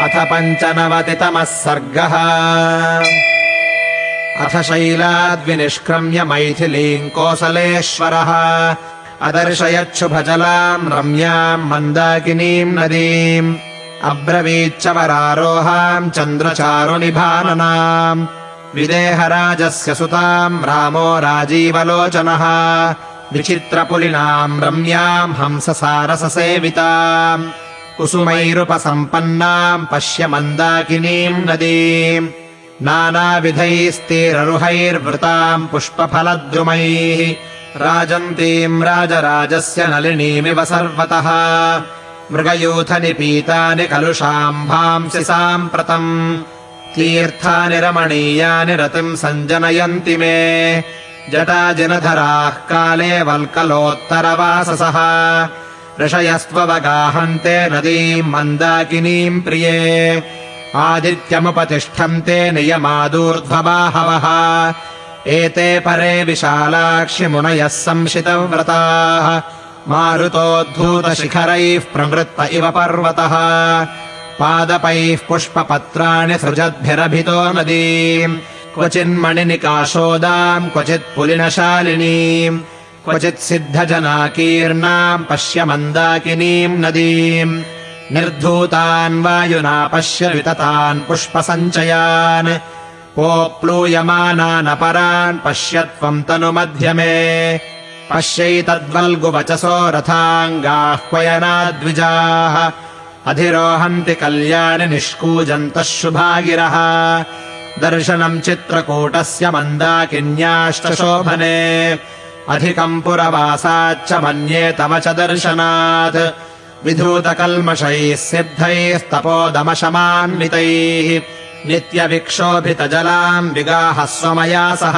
अथ पञ्चनवतितमः सर्गः। अथ शैलाद्विनिष्क्रम्य मैथिलीम् कोसलेश्वरः। अदर्शयच्छुभजलाम् रम्याम् मन्दाकिनीम् नदीम् अब्रवीच्च वरारोहाम् चन्द्रचारुनिभाननाम् विदेहराजस्य सुताम् रामो राजीवलोचनः। विचित्रपुलिनाम् रम्याम् हंससारससेविताम् कुसुमैरुपसम्पन्नाम् पश्य मन्दाकिनीम् नदीम् नानाविधैस्तीररुहैर्वृताम् पुष्पफलद्रुमैः राजन्तीम् राजराजस्य नलिनीमिव सर्वतः मृगयूथनिपीतानि कलुषाम्भांसि साम्प्रतम् तीर्थानि रमणीयानि रतिम् सञ्जनयन्ति मे जटाजिनधराः काले वल्कलोत्तरवाससः ऋषयस्त्ववगाहन्ते नदीम् मन्दाकिनीम् प्रिये। आदित्यमुपतिष्ठन्ते नियमादूर्ध्वबाहवः। एते परे विशालाक्षिमुनयः संशितव्रताः। मारुतोद्धूतशिखरैः प्रवृत्त इव पर्वतः। पादपैः पुष्पपत्राणि सृजद्भिरभितो नदीम् क्वचिन्मणिनिकाशोदाम् क्वचित् पुलिनशालिनीम् क्वचित् सिद्धजनाकीर्णाम् पश्य मन्दाकिनीम् नदीम्। निर्धूतान् वायुना पश्य विततान् पुष्पसञ्चयान्। पोप्लूयमानानपरान् पश्य त्वम् तनुमध्यमे पश्यैतद्वल्गुवचसो रथाङ्गाह्वयनाद्विजाः अधिरोहन्ति कल्याणि निष्कूजन्तः शुभागिरः। दर्शनम् चित्रकूटस्य मन्दाकिन्याश्च शोभने अधिकम् पुरवासाच्च मन्ये तव च दर्शनात्। विधूतकल्मषैः सिद्धैस्तपोदमशमान्वितैः नित्यविक्षोभितजलाम् विगाहस्व मया सह।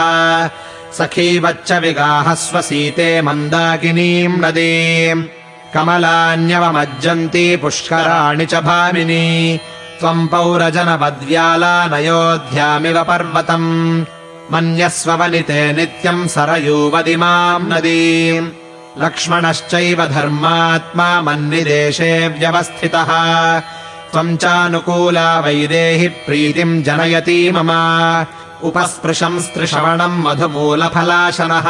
सखीवच्च विगाहस्व सीते मन्दाकिनीम् नदीम्। कमलान्यवमज्जन्ती पुष्कराणि च भामिनी। त्वम् पौरजनवद्व्यालानयोध्यामिव पर्वतम् मन्यस्व वनिते नित्यम् सरयूवदिमाम् नदीम्। लक्ष्मणश्चैव धर्मात्मा मन्निदेशे व्यवस्थितः। त्वम् चानुकूला वैदेहि प्रीतिम् जनयती मम। उपस्पृशंस्त्रिश्रवणम् मधुमूलफलाशनः।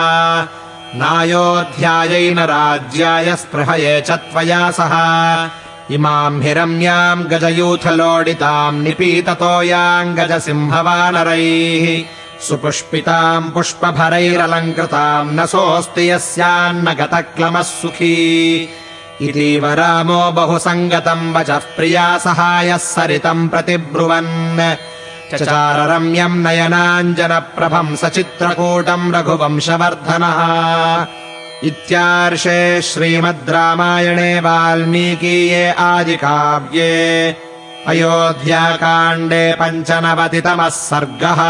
नायोऽध्यायै न राज्याय स्पृहये च त्वया सह। इमाम् हिरम्याम् गजयूथलोडिताम् निपीततोयाम् गजसिंहवानरैः सुपुष्पिताम् पुष्पभरैरलङ्कृताम् न सोऽस्ति यस्यान्न गतक्लमः सुखी। इतीव रामो बहु सङ्गतम् वचः प्रिया सहायः सरितम् प्रतिब्रुवन्। चचाररम्यम् नयनाञ्जनप्रभम् सचित्रकूटम् रघुवंशवर्धनः। इत्यार्षे श्रीमद् रामायणे वाल्मीकीये आदिकाव्ये अयोध्याकाण्डे पञ्चनवतितमः सर्गः